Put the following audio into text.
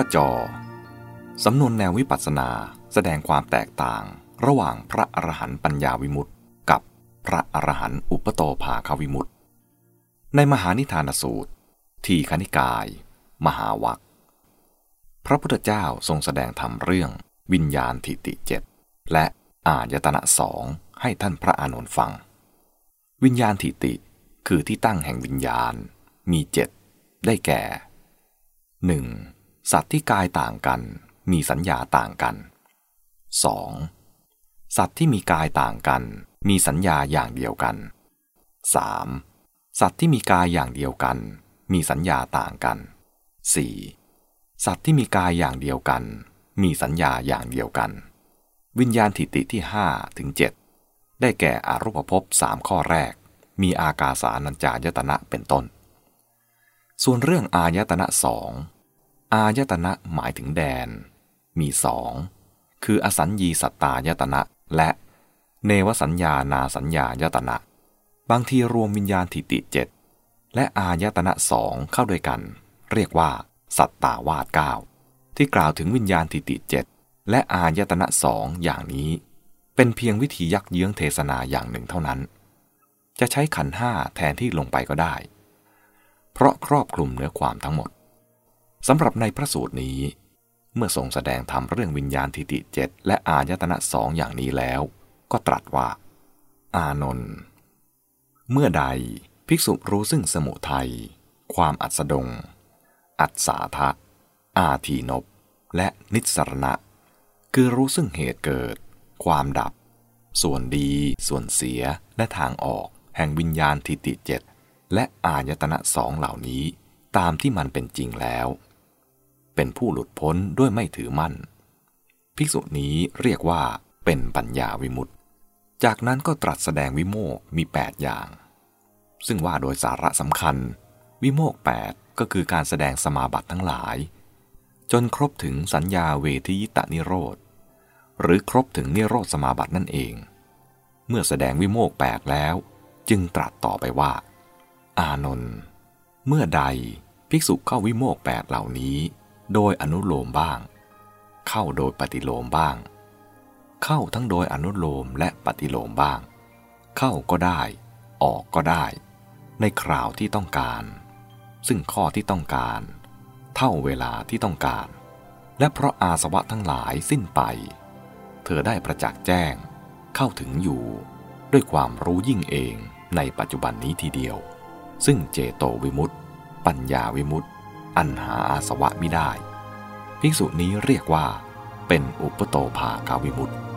ข้อจอสำนวนแนววิปัสสนาแสดงความแตกต่างระหว่างพระอรหันต์ปัญญาวิมุตติ กับพระอรหันต์อุปโตภาควิมุตติ ในมหานิทานสูตร ทีคณิกาย มหาวัคพระพุทธเจ้าทรงแสดงธรรมเรื่องวิญญาณทิติเจ็ดและอายตนะสองให้ท่านพระอานนท์ฟัง วิญญาณทิติคือที่ตั้งแห่งวิญญาณมีเจ็ดได้แก่ 1. สัตว์ที่กายต่างกันมีสัญญาต่างกัน 2. สัตว์ที่มีกายต่างกันมีสัญญาอย่างเดียวกัน 3. สัตว์ที่มีกายอย่างเดียวกัน มีสัญญาต่างกัน 4. สัตว์ที่มีกายอย่างเดียวกัน มีสัญญาอย่างเดียวกัน วิญญาณทิติที่5ถึง7ได้แก่อารูปภพสามข้อแรก มีอากาสานัญจายตนะเป็นต้น ส่วนเรื่องอายตนะสอง อายตนะหมายถึงแดน มีสอง คืออสัญญีสัตตายตนะและเนวสัญญานาสัญญายตนะ บางทีรวมวิญญาณทิติเจ็ดและอายตนะสองเข้าด้วยกัน เรียกว่า สัตตาวาสเก้าที่กล่าวถึงวิญญาณทิติเจ็ดและอายตนะสองอย่างนี้ เป็นเพียงวิธียักเยื้องเทศนาอย่างหนึ่งเท่านั้น จะใช้ขันห้าแทนที่ลงไปก็ได้ เพราะครอบคลุมเนื้อความทั้งหมด สำหรับในพระสูตรนี้ เมื่อทรงแสดงธรรมเรื่องวิญญาณทิติเจ็ดและอายตนะสองอย่างนี้แล้ว ก็ตรัสว่า อานนท์เมื่อใดภิกษุรู้ซึ่งสมุทัย ความอัศดง อัศาทะ อาทีนบ และนิสรณะ คือรู้ซึ่งเหตุเกิด ความดับ ส่วนดี ส่วนเสีย และทางออกแห่งวิญญาณทิติเจ็ดและอายตนะสองเหล่านี้ตามที่มันเป็นจริงแล้ว เป็นผู้หลุดพ้นด้วยไม่ถือมั่น ภิกษุนี้เรียกว่าเป็นปัญญาวิมุตติ จากนั้นก็ตรัสแสดงวิโมกมี 8 อย่าง ซึ่งว่าโดยสาระสำคัญ วิโมก 8 ก็คือการแสดงสมาบัติทั้งหลาย จนครบถึงสัญญาเวทิยิตานิโรธ หรือครบถึงนิโรธสมาบัตินั่นเอง เมื่อแสดงวิโมก 8 แล้ว จึงตรัสต่อไปว่า อานนท์เมื่อใดภิกษุเข้าวิโมกแปดเหล่านี้ โดยอนุโลมบ้าง เข้าโดยปฏิโลมบ้าง เข้าทั้งโดยอนุโลมและปฏิโลมบ้าง เข้าก็ได้ ออกก็ได้ ในคราวที่ต้องการ ซึ่งข้อที่ต้องการ เท่าเวลาที่ต้องการ และเพราะอาสวะทั้งหลายสิ้นไป เธอได้ประจักษ์แจ้ง เข้าถึงอยู่ ด้วยความรู้ยิ่งเองในปัจจุบันนี้ทีเดียว ซึ่งเจโตวิมุตติ ปัญญาวิมุตติ อันหาอาสวะไม่ได้ ภิกษุนี้เรียกว่าเป็นอุปโตภาคาวิมุตติ